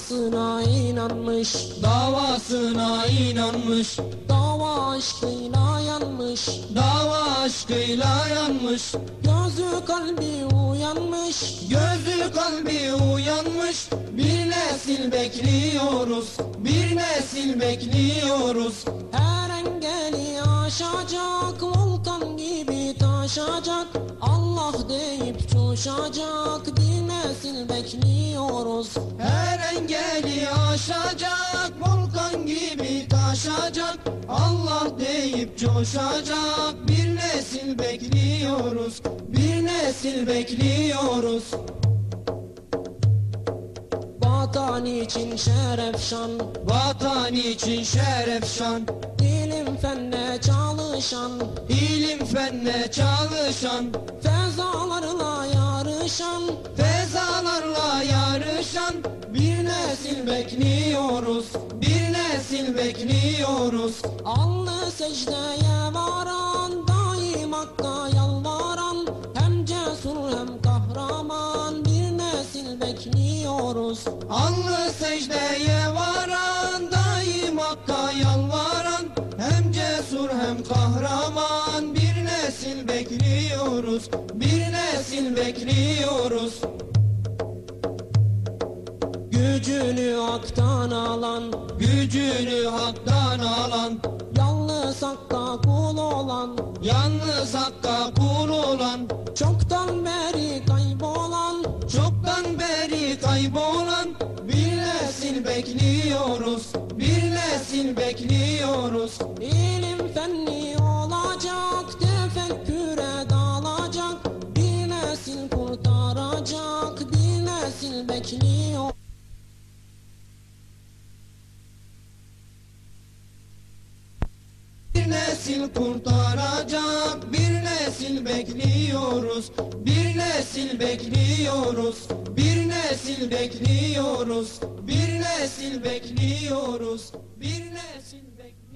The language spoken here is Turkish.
Davasına inanmış Davasına inanmış. Dava aşkıyla yanmış Dava aşkıyla yanmış. Gözü kalbi uyanmış Gözü kalbi uyanmış. Bir nesil bekliyoruz Bir nesil bekliyoruz. Her engeli aşacak Volkan gibi taşacak. Allah deyip coşacak Bir nesil bekliyoruz. Her engeli aşacak Volkan gibi taşacak. Allah deyip coşacak Bir nesil bekliyoruz Bir nesil bekliyoruz. Vatan için şeref şan Vatan için şeref şan İlim fenne çalışan İlim fenne çalışan. Fezalarla yarışan Fezalarla nesil bekliyoruz Bir nesil bekliyoruz. Alnı secdeye varan Daim hakka yalvaran Hem cesur hem kahraman Bir nesil bekliyoruz. Alnı secdeye varan Daim hakka yalvaran Hem cesur hem kahraman Bir nesil bekliyoruz Bir nesil bekliyoruz Gücünü haktan alan Gücünü haktan alan. Yalnız hakka kul olan Yalnız hakka kul olan. Çoktan beri kaybolan Çoktan beri kaybolan. Bir nesil bekliyoruz Bir nesil bekliyoruz. İlim nesil kurtaracak. Bir nesil bekliyoruz Bir nesil bekliyoruz. Bir nesil bekliyoruz Bir nesil bekliyoruz. Bir nesil bekliyoruz